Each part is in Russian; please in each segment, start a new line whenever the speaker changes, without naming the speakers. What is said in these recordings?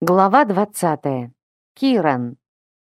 Глава 20. Киран.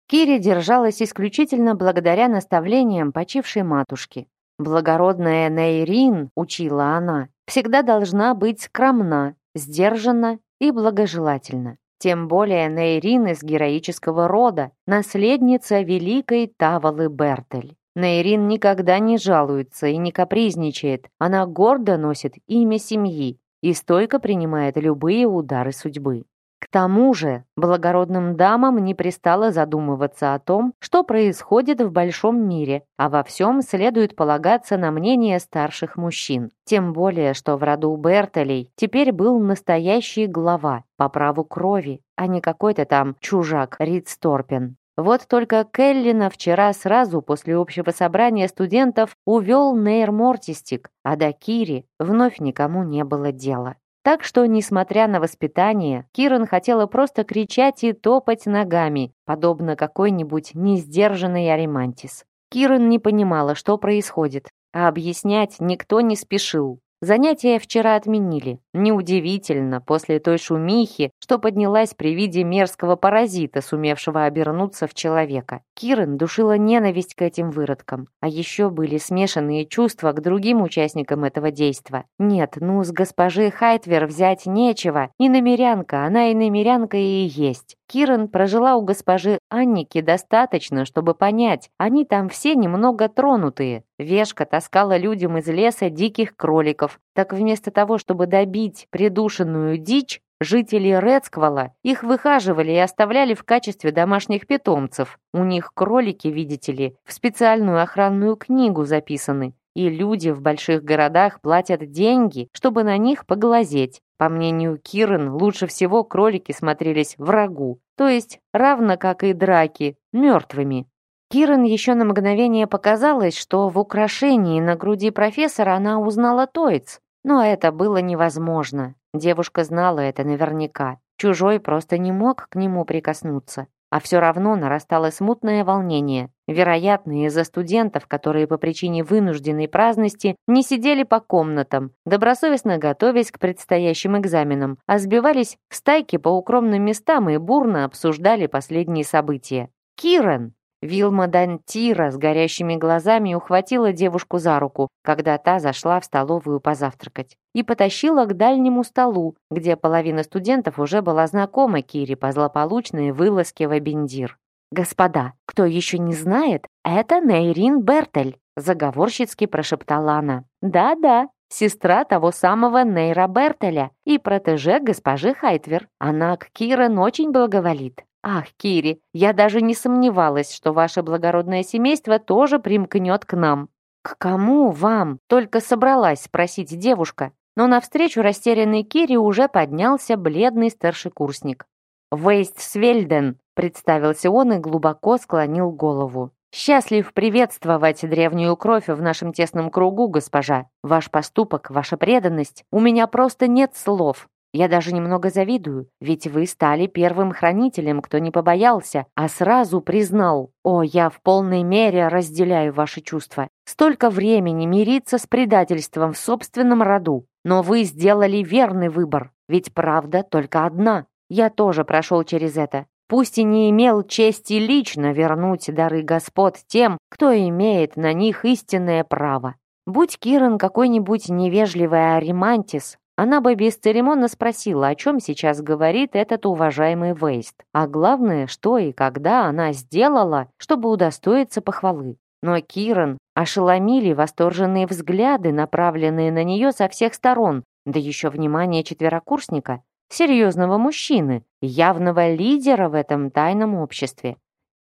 Кири держалась исключительно благодаря наставлениям почившей матушки. Благородная Нейрин, учила она, всегда должна быть скромна, сдержанна и благожелательна. Тем более Нейрин из героического рода, наследница великой Тавалы Бертель. Нейрин никогда не жалуется и не капризничает, она гордо носит имя семьи и стойко принимает любые удары судьбы. К тому же благородным дамам не пристало задумываться о том, что происходит в большом мире, а во всем следует полагаться на мнение старших мужчин. Тем более, что в роду Бертолей теперь был настоящий глава по праву крови, а не какой-то там чужак Ридсторпен. Вот только Келлина вчера сразу после общего собрания студентов увел Нейр Мортистик, а до Кири вновь никому не было дела. Так что, несмотря на воспитание, Киран хотела просто кричать и топать ногами, подобно какой-нибудь несдержанной аримантис. Киран не понимала, что происходит, а объяснять никто не спешил. Занятия вчера отменили. Неудивительно, после той шумихи, что поднялась при виде мерзкого паразита, сумевшего обернуться в человека. Кирен душила ненависть к этим выродкам. А еще были смешанные чувства к другим участникам этого действа. Нет, ну с госпожи Хайтвер взять нечего. И намерянка, она и намерянка и есть. Кирен прожила у госпожи Анники достаточно, чтобы понять, они там все немного тронутые. Вешка таскала людям из леса диких кроликов. Так вместо того, чтобы добить придушенную дичь, жители Рецквала их выхаживали и оставляли в качестве домашних питомцев. У них кролики, видите ли, в специальную охранную книгу записаны. И люди в больших городах платят деньги, чтобы на них поглазеть. По мнению Кирен, лучше всего кролики смотрелись врагу, то есть равно как и драки, мертвыми. Кирен еще на мгновение показалось, что в украшении на груди профессора она узнала Тойц, но это было невозможно. Девушка знала это наверняка. Чужой просто не мог к нему прикоснуться. А все равно нарастало смутное волнение. Вероятно, из-за студентов, которые по причине вынужденной праздности не сидели по комнатам, добросовестно готовясь к предстоящим экзаменам, а сбивались в стайки по укромным местам и бурно обсуждали последние события. «Кирен!» Вилма Дантира с горящими глазами ухватила девушку за руку, когда та зашла в столовую позавтракать, и потащила к дальнему столу, где половина студентов уже была знакома Кире по злополучной вылазке в Абендир. «Господа, кто еще не знает, это Нейрин Бертель», заговорщицки прошептала она. «Да-да, сестра того самого Нейра Бертеля и протеже госпожи Хайтвер. Она к Кирен очень благоволит. «Ах, Кири, я даже не сомневалась, что ваше благородное семейство тоже примкнет к нам». «К кому вам?» — только собралась спросить девушка. Но навстречу растерянной Кире уже поднялся бледный старшекурсник. «Вейст Свельден», — представился он и глубоко склонил голову. «Счастлив приветствовать древнюю кровь в нашем тесном кругу, госпожа. Ваш поступок, ваша преданность. У меня просто нет слов. Я даже немного завидую, ведь вы стали первым хранителем, кто не побоялся, а сразу признал. О, я в полной мере разделяю ваши чувства. Столько времени мириться с предательством в собственном роду. Но вы сделали верный выбор, ведь правда только одна. Я тоже прошел через это. Пусть и не имел чести лично вернуть дары господ тем, кто имеет на них истинное право. Будь Киран какой-нибудь невежливый аримантис, она бы бесцеремонно спросила, о чем сейчас говорит этот уважаемый Вейст, а главное, что и когда она сделала, чтобы удостоиться похвалы. Но Киран ошеломили восторженные взгляды, направленные на нее со всех сторон, да еще внимание четверокурсника, серьезного мужчины, явного лидера в этом тайном обществе.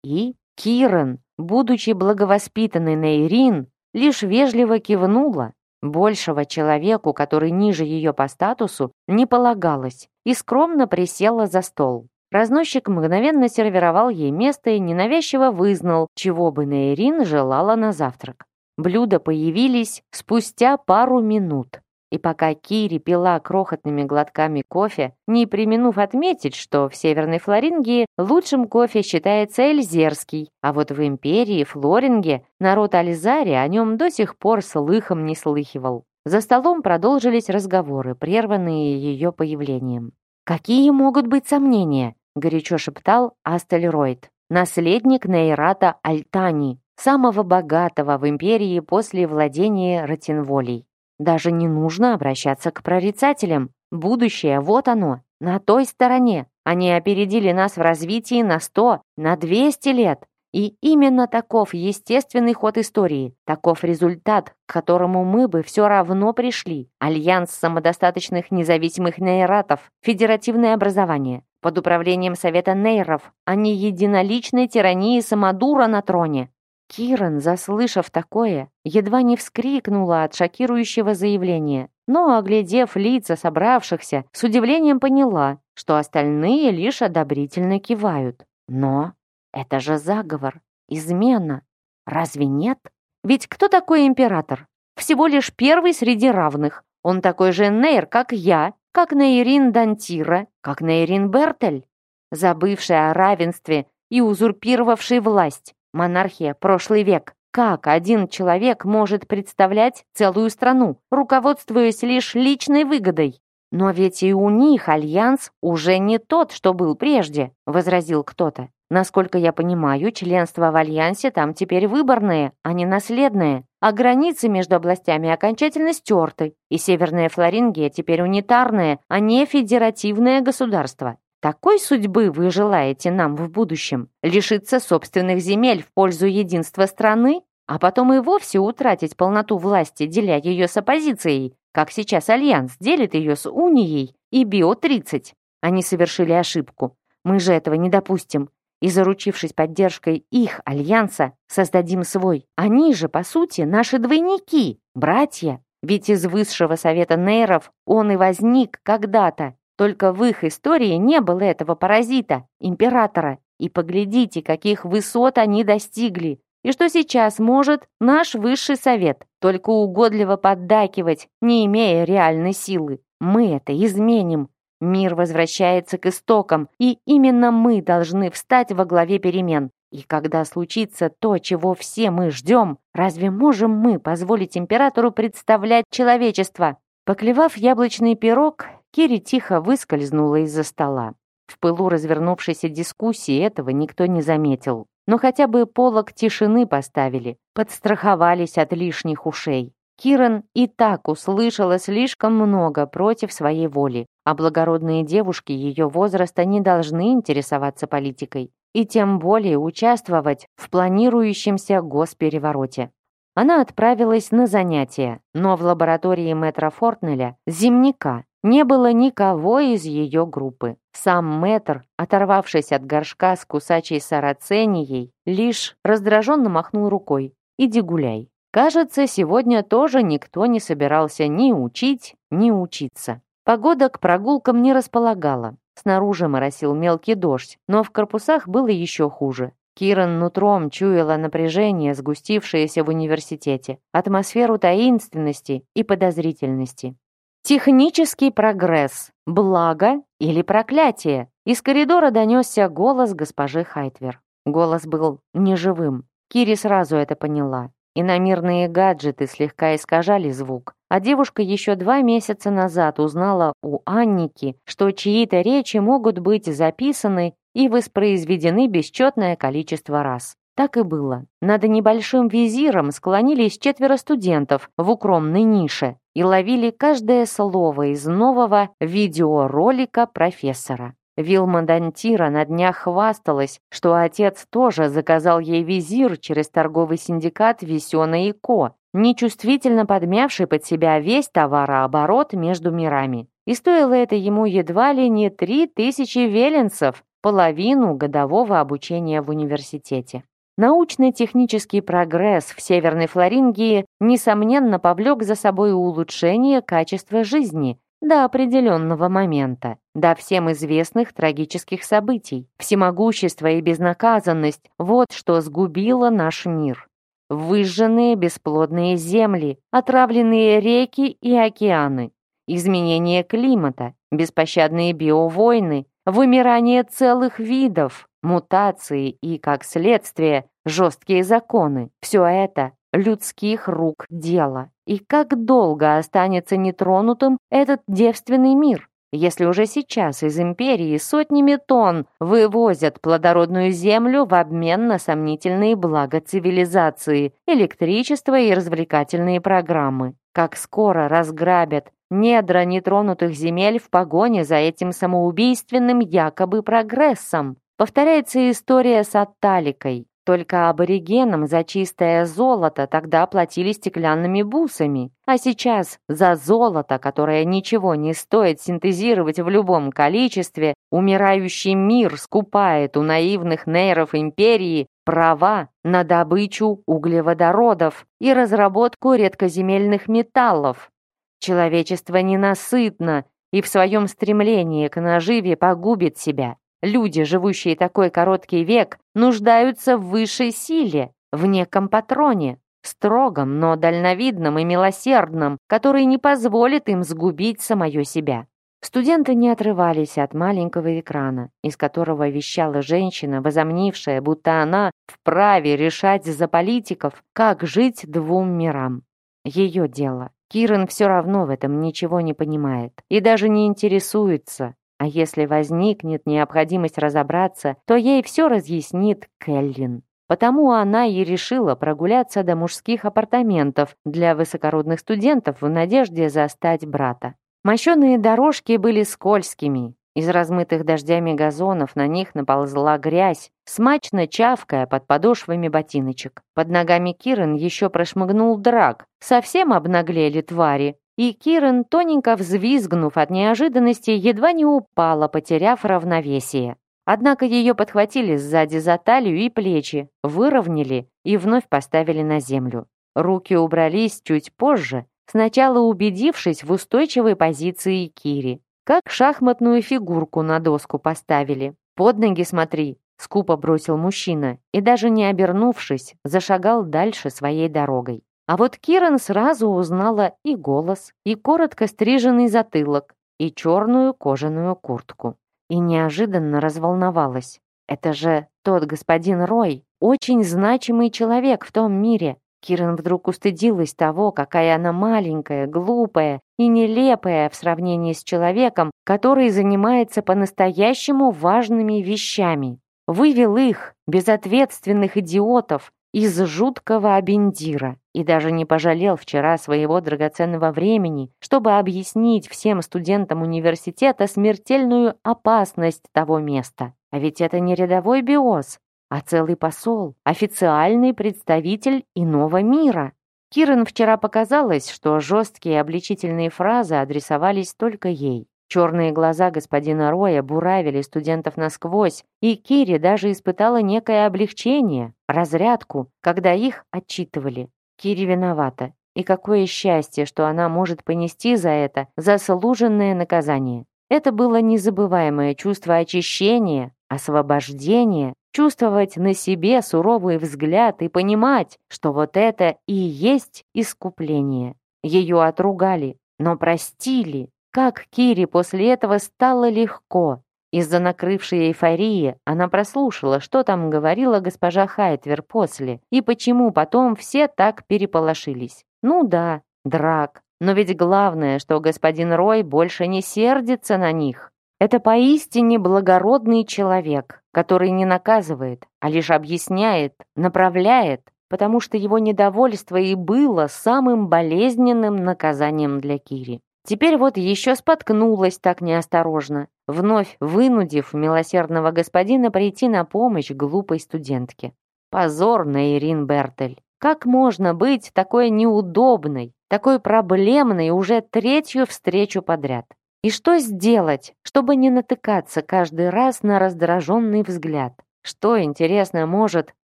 И Киран, будучи благовоспитанной Нейрин, лишь вежливо кивнула, Большего человеку, который ниже ее по статусу, не полагалось, и скромно присела за стол. Разносчик мгновенно сервировал ей место и ненавязчиво вызнал, чего бы Нейрин желала на завтрак. Блюда появились спустя пару минут. И пока Кири пила крохотными глотками кофе, не применув отметить, что в Северной Флорингии лучшим кофе считается эльзерский, а вот в империи Флоринге народ Альзари о нем до сих пор слыхом не слыхивал. За столом продолжились разговоры, прерванные ее появлением. Какие могут быть сомнения? горячо шептал Астельройд. Наследник Нейрата Альтани, самого богатого в империи после владения Ратинволей. Даже не нужно обращаться к прорицателям. Будущее, вот оно, на той стороне. Они опередили нас в развитии на 100, на 200 лет. И именно таков естественный ход истории, таков результат, к которому мы бы все равно пришли. Альянс самодостаточных независимых нейратов, федеративное образование, под управлением Совета Нейров, а не единоличной тирании Самодура на троне. Киран, заслышав такое, едва не вскрикнула от шокирующего заявления, но, оглядев лица собравшихся, с удивлением поняла, что остальные лишь одобрительно кивают. Но это же заговор, измена. Разве нет? Ведь кто такой император? Всего лишь первый среди равных. Он такой же Нейр, как я, как Нейрин Дантира, как Нейрин Бертель, забывший о равенстве и узурпировавший власть. Монархия, прошлый век. Как один человек может представлять целую страну, руководствуясь лишь личной выгодой? Но ведь и у них альянс уже не тот, что был прежде, возразил кто-то. Насколько я понимаю, членство в Альянсе там теперь выборное, а не наследное. А границы между областями окончательно стерты, и Северная Флорингия теперь унитарное, а не федеративное государство. Такой судьбы вы желаете нам в будущем? Лишиться собственных земель в пользу единства страны? А потом и вовсе утратить полноту власти, деля ее с оппозицией, как сейчас Альянс делит ее с Унией и Био-30. Они совершили ошибку. Мы же этого не допустим и, заручившись поддержкой их альянса, создадим свой. Они же, по сути, наши двойники, братья. Ведь из высшего совета нейров он и возник когда-то. Только в их истории не было этого паразита, императора. И поглядите, каких высот они достигли. И что сейчас может наш высший совет, только угодливо поддакивать, не имея реальной силы. Мы это изменим, Мир возвращается к истокам, и именно мы должны встать во главе перемен. И когда случится то, чего все мы ждем, разве можем мы позволить императору представлять человечество? Поклевав яблочный пирог, Кири тихо выскользнула из-за стола. В пылу развернувшейся дискуссии этого никто не заметил. Но хотя бы полог тишины поставили, подстраховались от лишних ушей. Киран и так услышала слишком много против своей воли, а благородные девушки ее возраста не должны интересоваться политикой и тем более участвовать в планирующемся госперевороте. Она отправилась на занятия, но в лаборатории мэтра Фортнеля, земника, не было никого из ее группы. Сам мэтр, оторвавшись от горшка с кусачей сараценией, лишь раздраженно махнул рукой «иди гуляй». Кажется, сегодня тоже никто не собирался ни учить, ни учиться. Погода к прогулкам не располагала. Снаружи моросил мелкий дождь, но в корпусах было еще хуже. Киран нутром чуяла напряжение, сгустившееся в университете, атмосферу таинственности и подозрительности. «Технический прогресс. Благо или проклятие?» Из коридора донесся голос госпожи Хайтвер. Голос был неживым. Кири сразу это поняла. Иномирные гаджеты слегка искажали звук, а девушка еще два месяца назад узнала у Анники, что чьи-то речи могут быть записаны и воспроизведены бесчетное количество раз. Так и было. Над небольшим визиром склонились четверо студентов в укромной нише и ловили каждое слово из нового видеоролика профессора. Вилма Дантира на днях хвасталась, что отец тоже заказал ей визир через торговый синдикат Весёна и Ко, нечувствительно подмявший под себя весь товарооборот между мирами. И стоило это ему едва ли не три тысячи веленцев, половину годового обучения в университете. Научно-технический прогресс в Северной Флорингии, несомненно, повлек за собой улучшение качества жизни до определенного момента, до всем известных трагических событий. Всемогущество и безнаказанность – вот что сгубило наш мир. Выжженные бесплодные земли, отравленные реки и океаны, изменение климата, беспощадные биовойны, вымирание целых видов, мутации и, как следствие, жесткие законы. Все это людских рук дело. И как долго останется нетронутым этот девственный мир? если уже сейчас из империи сотнями тонн вывозят плодородную землю в обмен на сомнительные блага цивилизации, электричество и развлекательные программы? Как скоро разграбят недра нетронутых земель в погоне за этим самоубийственным якобы прогрессом? Повторяется история с Атталикой. Только аборигенам за чистое золото тогда платили стеклянными бусами, а сейчас за золото, которое ничего не стоит синтезировать в любом количестве, умирающий мир скупает у наивных нейров империи права на добычу углеводородов и разработку редкоземельных металлов. Человечество ненасытно и в своем стремлении к наживе погубит себя. Люди, живущие такой короткий век, нуждаются в высшей силе, в неком патроне, строгом, но дальновидном и милосердном, который не позволит им сгубить самое себя. Студенты не отрывались от маленького экрана, из которого вещала женщина, возомнившая, будто она вправе решать за политиков, как жить двум мирам. Ее дело. Киран все равно в этом ничего не понимает и даже не интересуется, а если возникнет необходимость разобраться, то ей все разъяснит Келлин. Потому она и решила прогуляться до мужских апартаментов для высокородных студентов в надежде застать брата. Мощеные дорожки были скользкими. Из размытых дождями газонов на них наползла грязь, смачно чавкая под подошвами ботиночек. Под ногами Кирен еще прошмыгнул драк. Совсем обнаглели твари, и Кирен, тоненько взвизгнув от неожиданности, едва не упала, потеряв равновесие. Однако ее подхватили сзади за талию и плечи, выровняли и вновь поставили на землю. Руки убрались чуть позже, сначала убедившись в устойчивой позиции Кири. Как шахматную фигурку на доску поставили. «Под ноги смотри», — скупо бросил мужчина, и даже не обернувшись, зашагал дальше своей дорогой. А вот Киран сразу узнала и голос, и коротко стриженный затылок, и черную кожаную куртку. И неожиданно разволновалась. Это же тот господин Рой, очень значимый человек в том мире. Киран вдруг устыдилась того, какая она маленькая, глупая и нелепая в сравнении с человеком, который занимается по-настоящему важными вещами. Вывел их, безответственных идиотов, из жуткого абендира и даже не пожалел вчера своего драгоценного времени, чтобы объяснить всем студентам университета смертельную опасность того места. А ведь это не рядовой биоз, а целый посол, официальный представитель иного мира. Кирен вчера показалось, что жесткие обличительные фразы адресовались только ей. Черные глаза господина Роя буравили студентов насквозь, и Кири даже испытала некое облегчение, разрядку, когда их отчитывали. Кири виновата, и какое счастье, что она может понести за это заслуженное наказание. Это было незабываемое чувство очищения, освобождения, чувствовать на себе суровый взгляд и понимать, что вот это и есть искупление. Ее отругали, но простили, как Кире после этого стало легко. Из-за накрывшей эйфории она прослушала, что там говорила госпожа Хайтвер после, и почему потом все так переполошились. Ну да, драк. Но ведь главное, что господин Рой больше не сердится на них. Это поистине благородный человек, который не наказывает, а лишь объясняет, направляет, потому что его недовольство и было самым болезненным наказанием для Кири. Теперь вот еще споткнулась так неосторожно, вновь вынудив милосердного господина прийти на помощь глупой студентке. Позор на Ирин Бертель. Как можно быть такой неудобной, такой проблемной уже третью встречу подряд? И что сделать, чтобы не натыкаться каждый раз на раздраженный взгляд? Что, интересно, может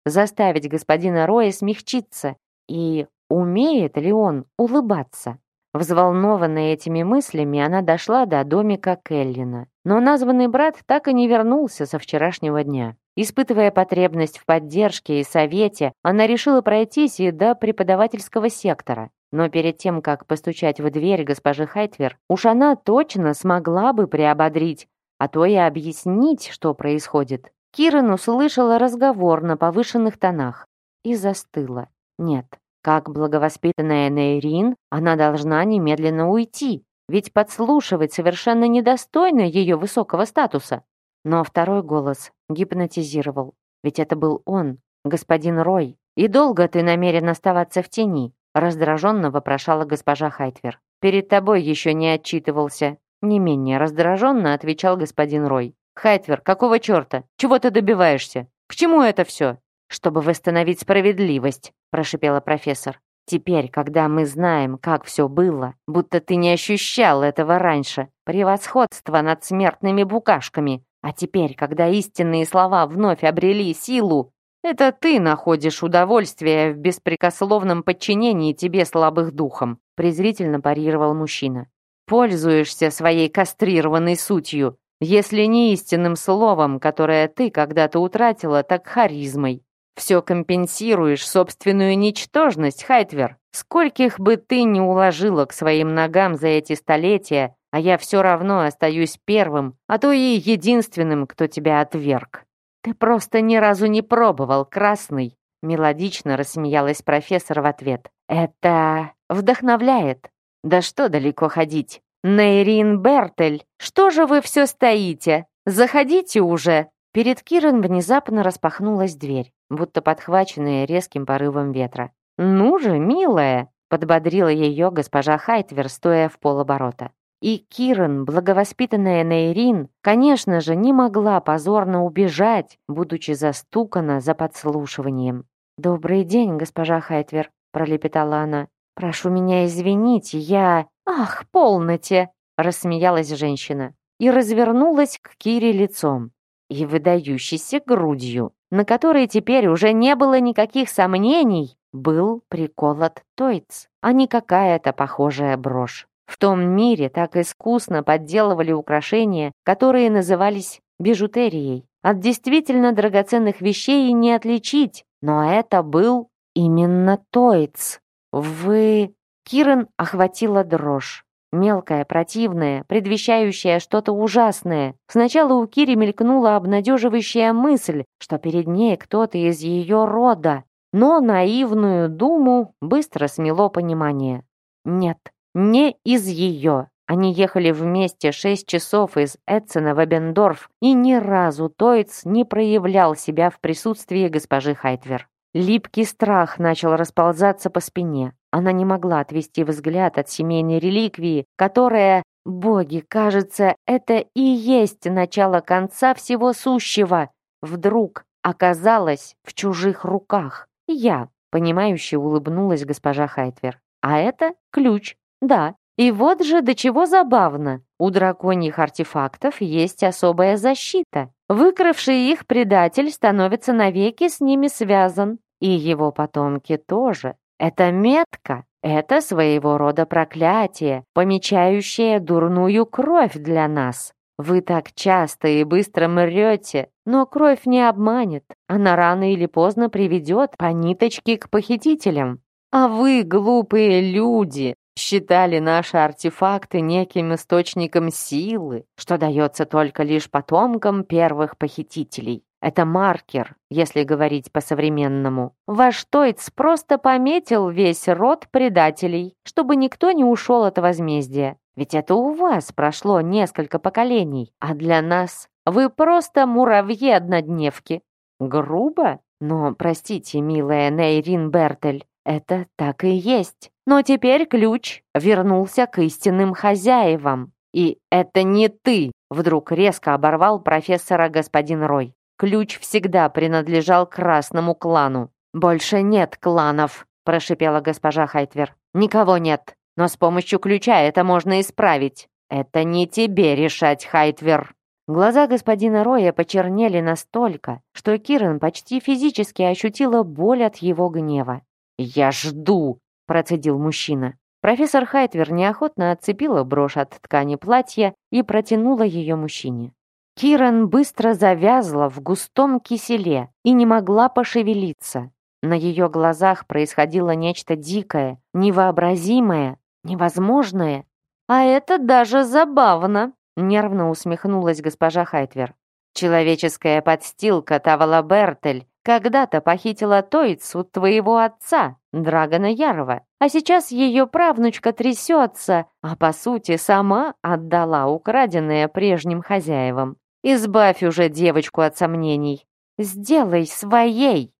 заставить господина Роя смягчиться? И умеет ли он улыбаться? Взволнованная этими мыслями, она дошла до домика Келлина. Но названный брат так и не вернулся со вчерашнего дня. Испытывая потребность в поддержке и совете, она решила пройтись и до преподавательского сектора. Но перед тем, как постучать в дверь госпожи Хайтвер, уж она точно смогла бы приободрить, а то и объяснить, что происходит. Киран услышала разговор на повышенных тонах и застыла. Нет, как благовоспитанная Нейрин, она должна немедленно уйти. ведь подслушивать совершенно недостойно ее высокого статуса. Но второй голос гипнотизировал, ведь это был он, господин Рой. «И долго ты намерен оставаться в тени?» раздраженно вопрошала госпожа Хайтвер. «Перед тобой еще не отчитывался». Не менее раздраженно отвечал господин Рой. «Хайтвер, какого черта? Чего ты добиваешься? К чему это все?» «Чтобы восстановить справедливость», прошипела профессор. Теперь, когда мы знаем, как все было, будто ты не ощущал этого раньше, превосходство над смертными букашками, а теперь, когда истинные слова вновь обрели силу, это ты находишь удовольствие в беспрекословном подчинении тебе слабых духом, презрительно парировал мужчина. Пользуешься своей кастрированной сутью, если не истинным словом, которое ты когда-то утратила, так харизмой. Все компенсируешь собственную ничтожность, Хайтвер. Скольких бы ты ни уложила к своим ногам за эти столетия, а я все равно остаюсь первым, а то и единственным, кто тебя отверг. Ты просто ни разу не пробовал красный, мелодично рассмеялась профессор в ответ. Это вдохновляет. Да что далеко ходить? Нейрин Бертель, что же вы все стоите? Заходите уже. Перед Кирен внезапно распахнулась дверь будто подхваченная резким порывом ветра. «Ну же, милая!» — подбодрила ее госпожа Хайтвер, стоя в полоборота. И Киран, благовоспитанная Нейрин, конечно же, не могла позорно убежать, будучи застукана за подслушиванием. «Добрый день, госпожа Хайтвер», — пролепетала она. «Прошу меня извинить, я...» «Ах, полноте!» — рассмеялась женщина и развернулась к Кире лицом и выдающейся грудью на которой теперь уже не было никаких сомнений, был приколот Тойц, а не какая-то похожая брошь. В том мире так искусно подделывали украшения, которые назывались бижутерией. От действительно драгоценных вещей не отличить, но это был именно Тойц. Вы... Киран охватила дрожь. Мелкая, противная, предвещающая что-то ужасное. Сначала у Кири мелькнула обнадеживающая мысль, что перед ней кто-то из ее рода. Но наивную думу быстро смело понимание. Нет, не из ее. Они ехали вместе шесть часов из Эдсона в Эбендорф, и ни разу Тойц не проявлял себя в присутствии госпожи Хайтвер. Липкий страх начал расползаться по спине. Она не могла отвести взгляд от семейной реликвии, которая, боги, кажется, это и есть начало конца всего сущего. Вдруг оказалась в чужих руках. Я, понимающе улыбнулась госпожа Хайтвер. А это ключ. Да. И вот же до чего забавно. У драконьих артефактов есть особая защита. Выкравший их предатель становится навеки с ними связан. И его потомки тоже. Это метка, это своего рода проклятие, помечающее дурную кровь для нас. Вы так часто и быстро мрете, но кровь не обманет. Она рано или поздно приведет по ниточке к похитителям. А вы, глупые люди, считали наши артефакты неким источником силы, что дается только лишь потомкам первых похитителей. Это маркер, если говорить по-современному. Ваш Тойц просто пометил весь род предателей, чтобы никто не ушел от возмездия. Ведь это у вас прошло несколько поколений, а для нас вы просто муравьи-однодневки. Грубо? Но, простите, милая Нейрин Бертель, это так и есть. Но теперь ключ вернулся к истинным хозяевам. И это не ты, вдруг резко оборвал профессора господин Рой. Ключ всегда принадлежал красному клану. «Больше нет кланов», – прошипела госпожа Хайтвер. «Никого нет, но с помощью ключа это можно исправить. Это не тебе решать, Хайтвер». Глаза господина Роя почернели настолько, что Киран почти физически ощутила боль от его гнева. «Я жду», – процедил мужчина. Профессор Хайтвер неохотно отцепила брошь от ткани платья и протянула ее мужчине. Киран быстро завязла в густом киселе и не могла пошевелиться. На ее глазах происходило нечто дикое, невообразимое, невозможное. «А это даже забавно!» — нервно усмехнулась госпожа Хайтвер. «Человеческая подстилка Тавала Бертель, Когда-то похитила Тойцу твоего отца, Драгона Ярова, а сейчас ее правнучка трясется, а по сути сама отдала украденное прежним хозяевам. Избавь уже девочку от сомнений. Сделай своей.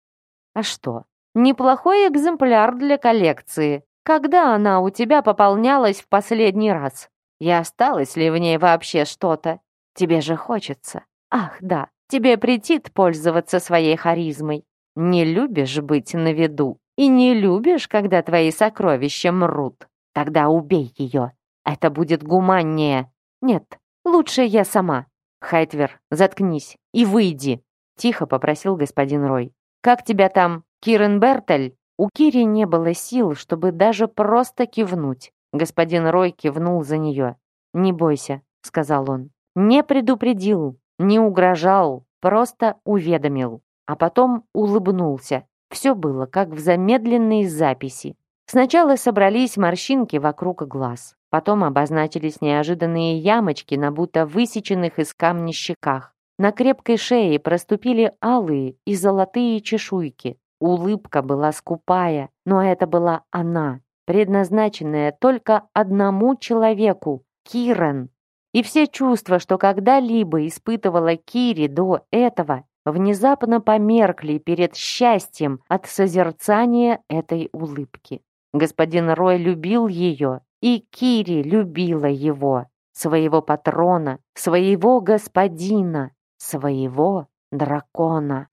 А что? Неплохой экземпляр для коллекции. Когда она у тебя пополнялась в последний раз? И осталось ли в ней вообще что-то? Тебе же хочется. Ах, да, тебе претит пользоваться своей харизмой. Не любишь быть на виду и не любишь, когда твои сокровища мрут. Тогда убей ее. Это будет гуманнее. Нет, лучше я сама. Хайтвер, заткнись и выйди. Тихо попросил господин Рой. Как тебя там, Кирен Бертель? У Кири не было сил, чтобы даже просто кивнуть. Господин Рой кивнул за нее. «Не бойся», — сказал он. Не предупредил, не угрожал, просто уведомил. А потом улыбнулся. Все было как в замедленной записи. Сначала собрались морщинки вокруг глаз. Потом обозначились неожиданные ямочки на будто высеченных из камня щеках. На крепкой шее проступили алые и золотые чешуйки. Улыбка была скупая, но это была она, предназначенная только одному человеку — Кирен. И все чувства, что когда-либо испытывала Кири до этого, внезапно померкли перед счастьем от созерцания этой улыбки. Господин Рой любил ее, и Кири любила его, своего патрона, своего господина, своего дракона.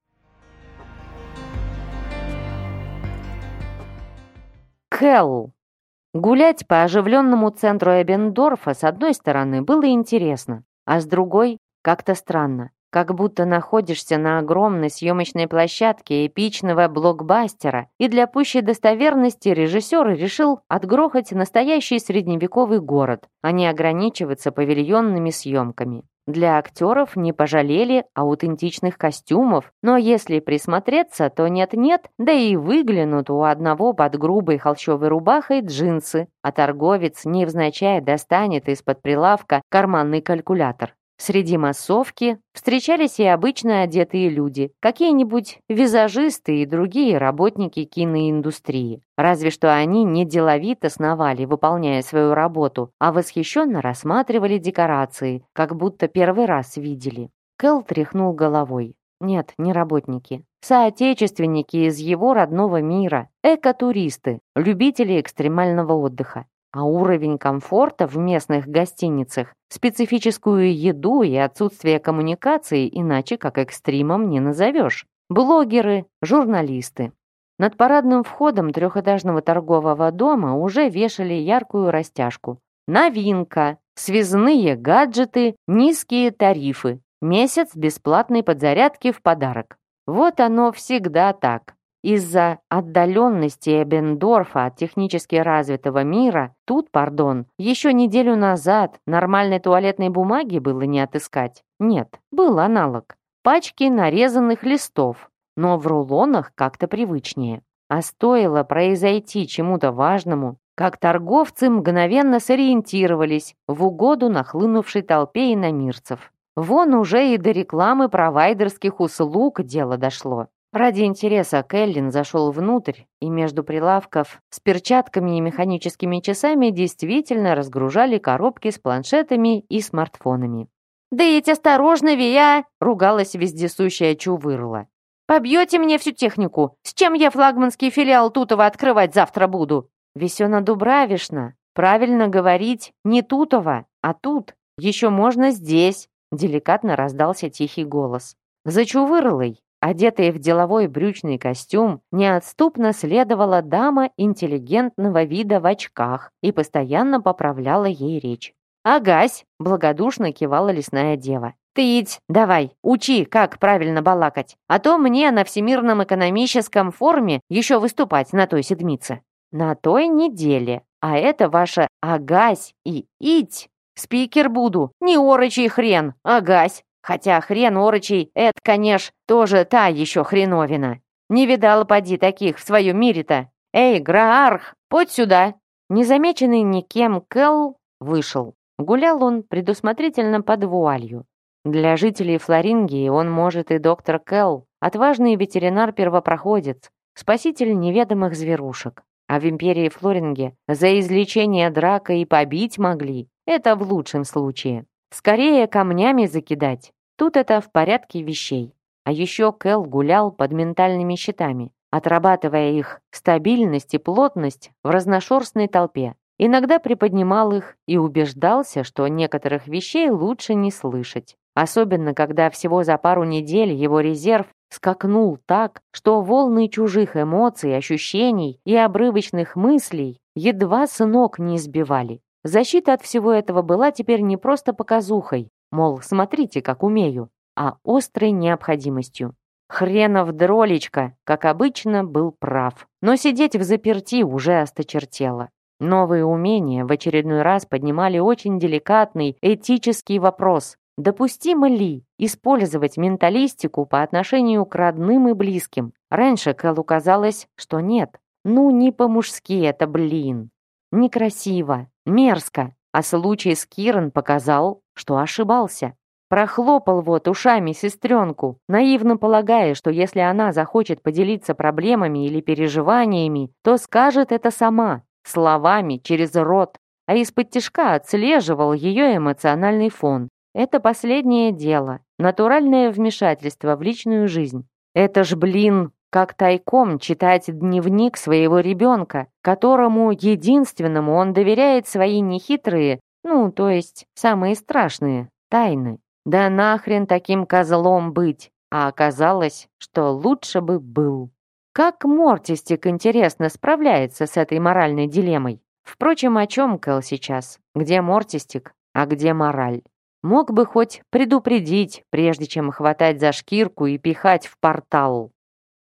Хелл. Гулять по оживленному центру Эбендорфа с одной стороны было интересно, а с другой — как-то странно. Как будто находишься на огромной съемочной площадке эпичного блокбастера, и для пущей достоверности режиссер решил отгрохать настоящий средневековый город, а не ограничиваться павильонными съемками. Для актеров не пожалели аутентичных костюмов, но если присмотреться, то нет-нет, да и выглянут у одного под грубой холщовой рубахой джинсы, а торговец невзначай достанет из-под прилавка карманный калькулятор. Среди массовки встречались и обычно одетые люди, какие-нибудь визажисты и другие работники киноиндустрии. Разве что они не деловито сновали, выполняя свою работу, а восхищенно рассматривали декорации, как будто первый раз видели. Кэл тряхнул головой. Нет, не работники. Соотечественники из его родного мира, экотуристы, любители экстремального отдыха а уровень комфорта в местных гостиницах, специфическую еду и отсутствие коммуникации иначе как экстримом не назовешь. Блогеры, журналисты. Над парадным входом трехэтажного торгового дома уже вешали яркую растяжку. Новинка! Связные гаджеты, низкие тарифы. Месяц бесплатной подзарядки в подарок. Вот оно всегда так. Из-за отдаленности Эбендорфа от технически развитого мира, тут, пардон, еще неделю назад нормальной туалетной бумаги было не отыскать. Нет, был аналог. Пачки нарезанных листов, но в рулонах как-то привычнее. А стоило произойти чему-то важному, как торговцы мгновенно сориентировались в угоду нахлынувшей толпе иномирцев. Вон уже и до рекламы провайдерских услуг дело дошло. Ради интереса Келлин зашел внутрь и между прилавков с перчатками и механическими часами действительно разгружали коробки с планшетами и смартфонами. «Да ведь осторожно, Вия!» — ругалась вездесущая Чувырла. «Побьете мне всю технику! С чем я флагманский филиал Тутова открывать завтра буду?» «Весена Дубравишна, правильно говорить не Тутова, а тут. Еще можно здесь!» — деликатно раздался тихий голос. «За Чувырлой Одетая в деловой брючный костюм, неотступно следовала дама интеллигентного вида в очках и постоянно поправляла ей речь. «Агась!» — благодушно кивала лесная дева. «Ты идь, давай, учи, как правильно балакать, а то мне на Всемирном экономическом форуме еще выступать на той седмице». «На той неделе, а это ваша Агась и Ить. Спикер буду, не орочий хрен, Агась. Хотя хрен орочий, это, конечно, тоже та еще хреновина. Не видала поди таких в своем мире-то. Эй, Граарх, подь сюда!» Незамеченный никем Кэл вышел. Гулял он предусмотрительно под вуалью. Для жителей Флорингии он может и доктор Келл, отважный ветеринар-первопроходец, спаситель неведомых зверушек. А в империи Флоринге за излечение драка и побить могли. Это в лучшем случае. Скорее камнями закидать. Тут это в порядке вещей. А еще Кэл гулял под ментальными щитами, отрабатывая их стабильность и плотность в разношерстной толпе. Иногда приподнимал их и убеждался, что некоторых вещей лучше не слышать. Особенно, когда всего за пару недель его резерв скакнул так, что волны чужих эмоций, ощущений и обрывочных мыслей едва с ног не сбивали. Защита от всего этого была теперь не просто показухой, мол, смотрите, как умею, а острой необходимостью. Хренов дролечка, как обычно, был прав. Но сидеть в заперти уже осточертело. Новые умения в очередной раз поднимали очень деликатный этический вопрос. Допустимо ли использовать менталистику по отношению к родным и близким? Раньше Кэллу казалось, что нет. Ну, не по-мужски это, блин. Некрасиво, мерзко. А случай с Киран показал, что ошибался. Прохлопал вот ушами сестренку, наивно полагая, что если она захочет поделиться проблемами или переживаниями, то скажет это сама, словами, через рот, а из-под тишка отслеживал ее эмоциональный фон. Это последнее дело, натуральное вмешательство в личную жизнь. Это ж, блин, как тайком читать дневник своего ребенка, которому единственному он доверяет свои нехитрые, ну, то есть самые страшные, тайны. Да нахрен таким козлом быть, а оказалось, что лучше бы был. Как Мортистик, интересно, справляется с этой моральной дилеммой? Впрочем, о чем Кэл сейчас? Где Мортистик, а где мораль? Мог бы хоть предупредить, прежде чем хватать за шкирку и пихать в портал.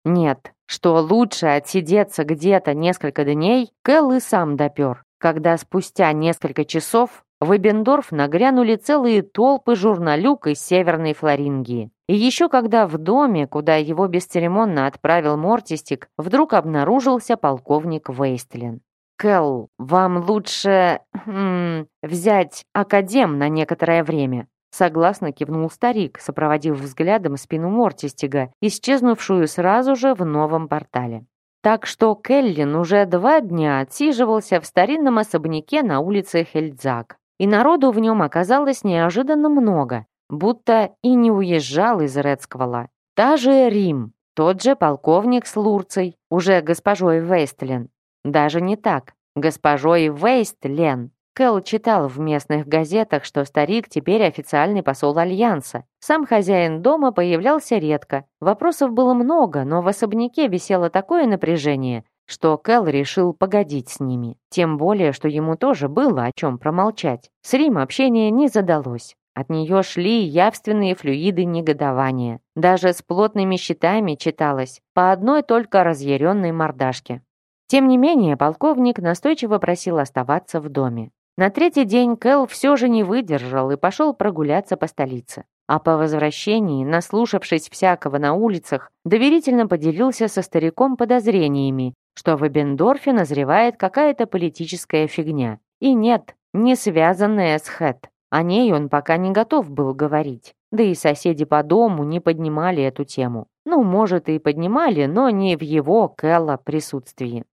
Нет, что лучше отсидеться где-то несколько дней, Кэл и сам допер, когда спустя несколько часов в Эбендорф нагрянули целые толпы журналюк из Северной Флорингии. И еще когда в доме, куда его бесцеремонно отправил Мортистик, вдруг обнаружился полковник Вейстлин. «Кэлл, вам лучше... Хм, взять академ на некоторое время», Согласно кивнул старик, сопроводив взглядом спину Мортистига, исчезнувшую сразу же в новом портале. Так что Келлин уже два дня отсиживался в старинном особняке на улице Хельдзак. И народу в нем оказалось неожиданно много, будто и не уезжал из Рецквала. Та же Рим, тот же полковник с Лурцей, уже госпожой Вейстлен. Даже не так, госпожой Вейстлен. Кэл читал в местных газетах, что старик теперь официальный посол Альянса. Сам хозяин дома появлялся редко. Вопросов было много, но в особняке висело такое напряжение, что Кэл решил погодить с ними. Тем более, что ему тоже было о чем промолчать. С Рим общение не задалось. От нее шли явственные флюиды негодования. Даже с плотными щитами читалось по одной только разъяренной мордашке. Тем не менее, полковник настойчиво просил оставаться в доме. На третий день Кэл все же не выдержал и пошел прогуляться по столице. А по возвращении, наслушавшись всякого на улицах, доверительно поделился со стариком подозрениями, что в Эбендорфе назревает какая-то политическая фигня. И нет, не связанная с Хэт. О ней он пока не готов был говорить. Да и соседи по дому не поднимали эту тему. Ну, может, и поднимали, но не в его, Кэлла, присутствии.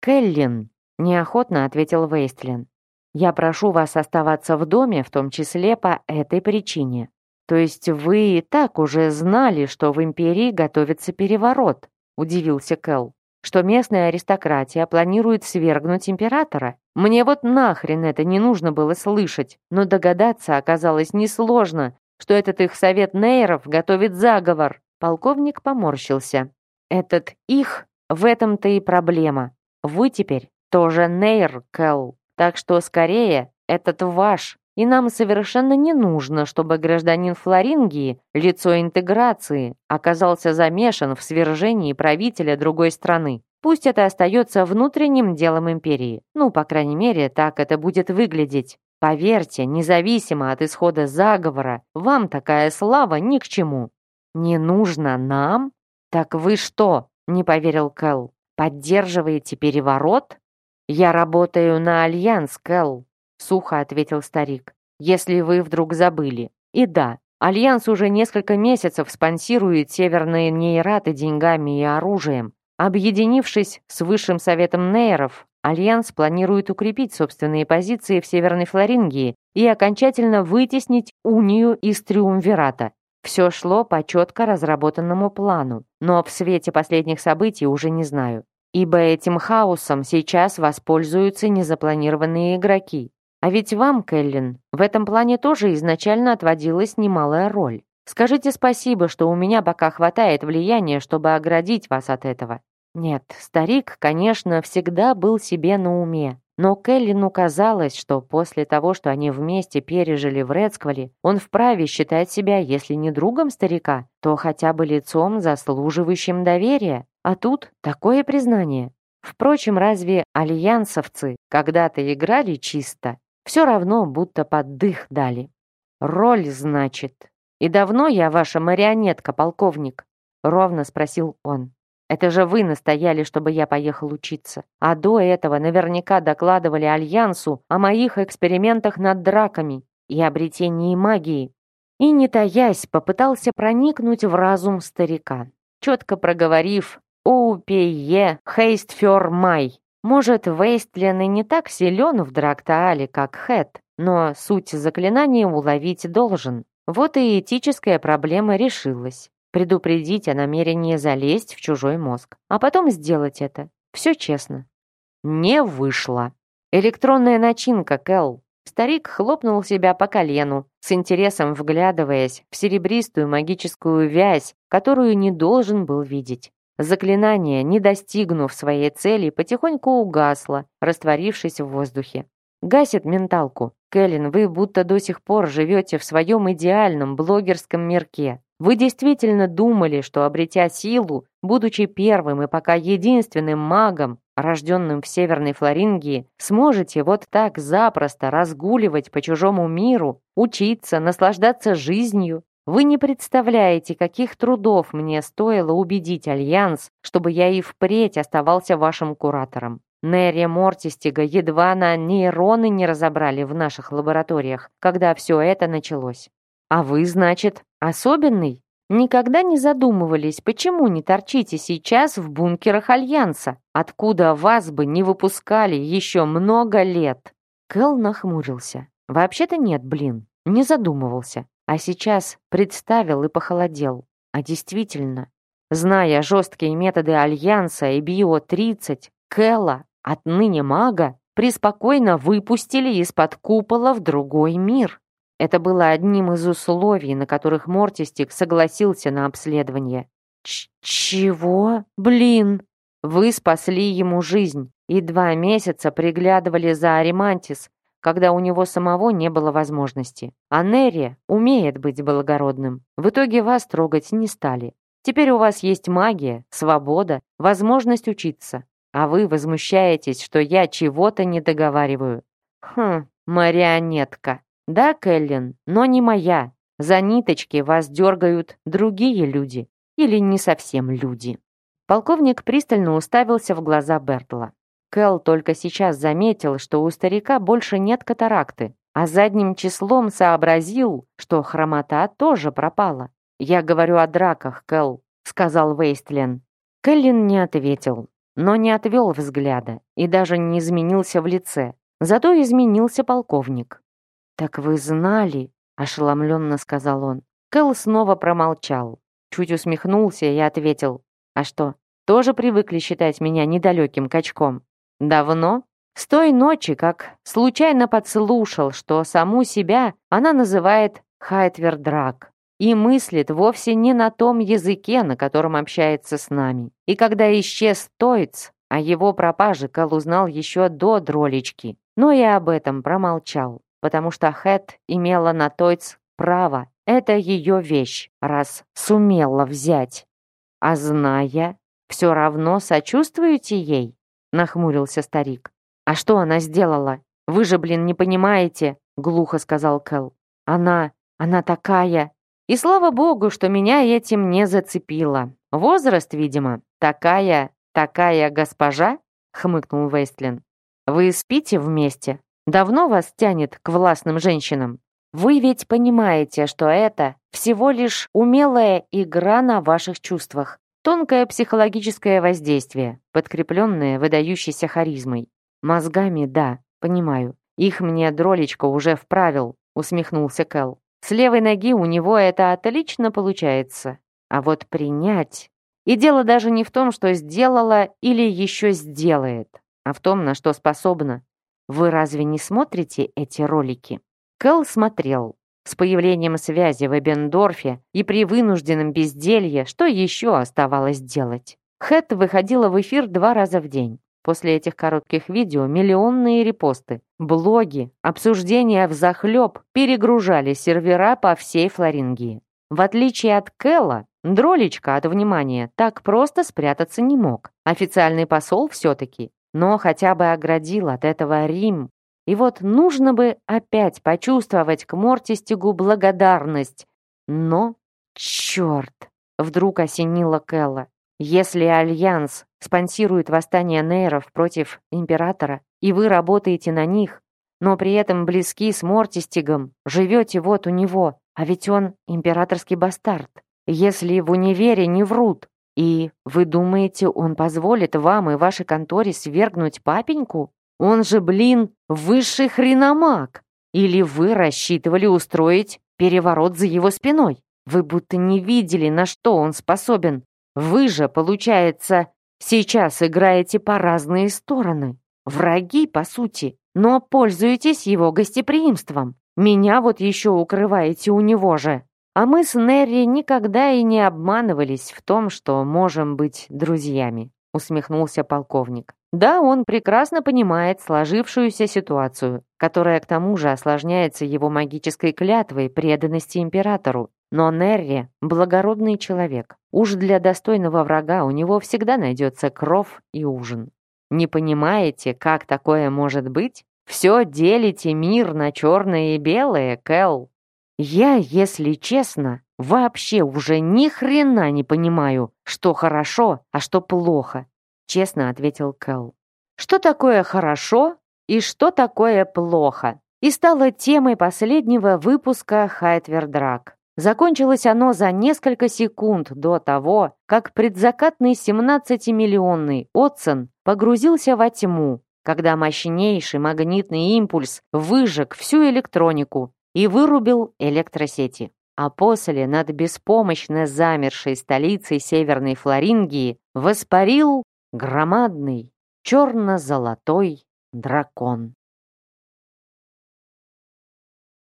«Келлин», — неохотно ответил Вейстлин. Я прошу вас оставаться в доме, в том числе по этой причине. То есть вы и так уже знали, что в империи готовится переворот, удивился Кэл. Что местная аристократия планирует свергнуть императора. Мне вот нахрен это не нужно было слышать, но догадаться оказалось несложно, что этот их совет нейров готовит заговор. Полковник поморщился. Этот их, в этом-то и проблема. Вы теперь тоже нейр, Кэл. Так что скорее этот ваш. И нам совершенно не нужно, чтобы гражданин Флорингии, лицо интеграции, оказался замешан в свержении правителя другой страны. Пусть это остается внутренним делом империи. Ну, по крайней мере, так это будет выглядеть. Поверьте, независимо от исхода заговора, вам такая слава ни к чему. Не нужно нам? Так вы что, не поверил Кэл, поддерживаете переворот? «Я работаю на Альянс, Кэл», — сухо ответил старик. «Если вы вдруг забыли. И да, Альянс уже несколько месяцев спонсирует северные нейраты деньгами и оружием. Объединившись с Высшим Советом Нейров, Альянс планирует укрепить собственные позиции в Северной Флорингии и окончательно вытеснить унию из Триумвирата. Все шло по четко разработанному плану, но в свете последних событий уже не знаю. Ибо этим хаосом сейчас воспользуются незапланированные игроки. А ведь вам, Келлин, в этом плане тоже изначально отводилась немалая роль. Скажите спасибо, что у меня пока хватает влияния, чтобы оградить вас от этого. Нет, старик, конечно, всегда был себе на уме. Но Келлину казалось, что после того, что они вместе пережили в Рецквале, он вправе считать себя, если не другом старика, то хотя бы лицом, заслуживающим доверия. А тут такое признание. Впрочем, разве альянсовцы когда-то играли чисто? Все равно будто под дых дали. Роль, значит. И давно я ваша марионетка, полковник? Ровно спросил он. Это же вы настояли, чтобы я поехал учиться. А до этого наверняка докладывали Альянсу о моих экспериментах над драками и обретении магии. И, не таясь, попытался проникнуть в разум старика, четко проговорив «Оупее хейстфер май». Может, Вейстлен и не так силен в Драктаале, как Хэт, но суть заклинания уловить должен. Вот и этическая проблема решилась предупредить о намерении залезть в чужой мозг, а потом сделать это. Все честно. Не вышло. Электронная начинка, Кэл. Старик хлопнул себя по колену, с интересом вглядываясь в серебристую магическую вязь, которую не должен был видеть. Заклинание, не достигнув своей цели, потихоньку угасло, растворившись в воздухе. Гасит менталку. Кэлен, вы будто до сих пор живете в своем идеальном блогерском мирке. Вы действительно думали, что, обретя силу, будучи первым и пока единственным магом, рожденным в Северной Флорингии, сможете вот так запросто разгуливать по чужому миру, учиться, наслаждаться жизнью? Вы не представляете, каких трудов мне стоило убедить Альянс, чтобы я и впредь оставался вашим куратором. Нерри Мортистига едва на нейроны не разобрали в наших лабораториях, когда все это началось. А вы, значит, особенный? Никогда не задумывались, почему не торчите сейчас в бункерах Альянса, откуда вас бы не выпускали еще много лет?» Кэл нахмурился. «Вообще-то нет, блин, не задумывался. А сейчас представил и похолодел. А действительно, зная жесткие методы Альянса и Био-30, Кэлла, отныне мага, преспокойно выпустили из-под купола в другой мир. Это было одним из условий, на которых Мортистик согласился на обследование. Ч «Чего? Блин!» Вы спасли ему жизнь и два месяца приглядывали за Аримантис, когда у него самого не было возможности. А Нерри умеет быть благородным. В итоге вас трогать не стали. Теперь у вас есть магия, свобода, возможность учиться. А вы возмущаетесь, что я чего-то не договариваю. Хм, марионетка. Да, Кэллен, но не моя. За ниточки вас дергают другие люди. Или не совсем люди. Полковник пристально уставился в глаза Бертла. Кэл только сейчас заметил, что у старика больше нет катаракты, а задним числом сообразил, что хромота тоже пропала. «Я говорю о драках, Кэл», — сказал Вейстлен. Кэллин не ответил, но не отвел взгляда и даже не изменился в лице. Зато изменился полковник. «Так вы знали?» — ошеломленно сказал он. Кэл снова промолчал, чуть усмехнулся и ответил. «А что, тоже привыкли считать меня недалеким качком?» «Давно?» С той ночи, как случайно подслушал, что саму себя она называет Хайтвердрак и мыслит вовсе не на том языке, на котором общается с нами. И когда исчез Тойц, о его пропаже Кэл узнал еще до дролечки, но и об этом промолчал потому что Хэт имела на Тойц право. Это ее вещь, раз сумела взять. А зная, все равно сочувствуете ей?» Нахмурился старик. «А что она сделала? Вы же, блин, не понимаете!» Глухо сказал Кэл. «Она... она такая...» И слава богу, что меня этим не зацепило. Возраст, видимо. Такая... такая госпожа?» Хмыкнул Вейстлин. «Вы спите вместе?» Давно вас тянет к властным женщинам? Вы ведь понимаете, что это всего лишь умелая игра на ваших чувствах. Тонкое психологическое воздействие, подкрепленное выдающейся харизмой. Мозгами, да, понимаю. Их мне дролечка уже вправил, усмехнулся Кэл. С левой ноги у него это отлично получается. А вот принять... И дело даже не в том, что сделала или еще сделает, а в том, на что способна. Вы разве не смотрите эти ролики? Кэл смотрел. С появлением связи в Эбендорфе и при вынужденном безделье, что еще оставалось делать? Хэт выходила в эфир два раза в день. После этих коротких видео миллионные репосты, блоги, обсуждения взахлеб перегружали сервера по всей Флорингии. В отличие от Кэлла, Дролечка от внимания так просто спрятаться не мог. Официальный посол все-таки, но хотя бы оградил от этого Рим и вот нужно бы опять почувствовать к Мортистигу благодарность. Но, черт, вдруг осенила Кэлла. Если Альянс спонсирует восстание нейров против Императора, и вы работаете на них, но при этом близки с Мортистигом, живете вот у него, а ведь он императорский бастард. Если в универе не врут, и вы думаете, он позволит вам и вашей конторе свергнуть папеньку? Он же, блин, высший хреномаг. Или вы рассчитывали устроить переворот за его спиной? Вы будто не видели, на что он способен. Вы же, получается, сейчас играете по разные стороны. Враги, по сути, но пользуетесь его гостеприимством. Меня вот еще укрываете у него же. А мы с Нерри никогда и не обманывались в том, что можем быть друзьями усмехнулся полковник. Да, он прекрасно понимает сложившуюся ситуацию, которая к тому же осложняется его магической клятвой преданности императору. Но Нерри – благородный человек. Уж для достойного врага у него всегда найдется кров и ужин. Не понимаете, как такое может быть? Все делите мир на черное и белое, Кэл. Я, если честно, Вообще уже ни хрена не понимаю, что хорошо, а что плохо, честно ответил Кэл. Что такое хорошо и что такое плохо? И стало темой последнего выпуска Хайтвердрак. Закончилось оно за несколько секунд до того, как предзакатный 17-миллионный Отсон погрузился во тьму, когда мощнейший магнитный импульс выжег всю электронику и вырубил электросети а после над беспомощно замершей столицей Северной Флорингии воспарил громадный черно-золотой дракон.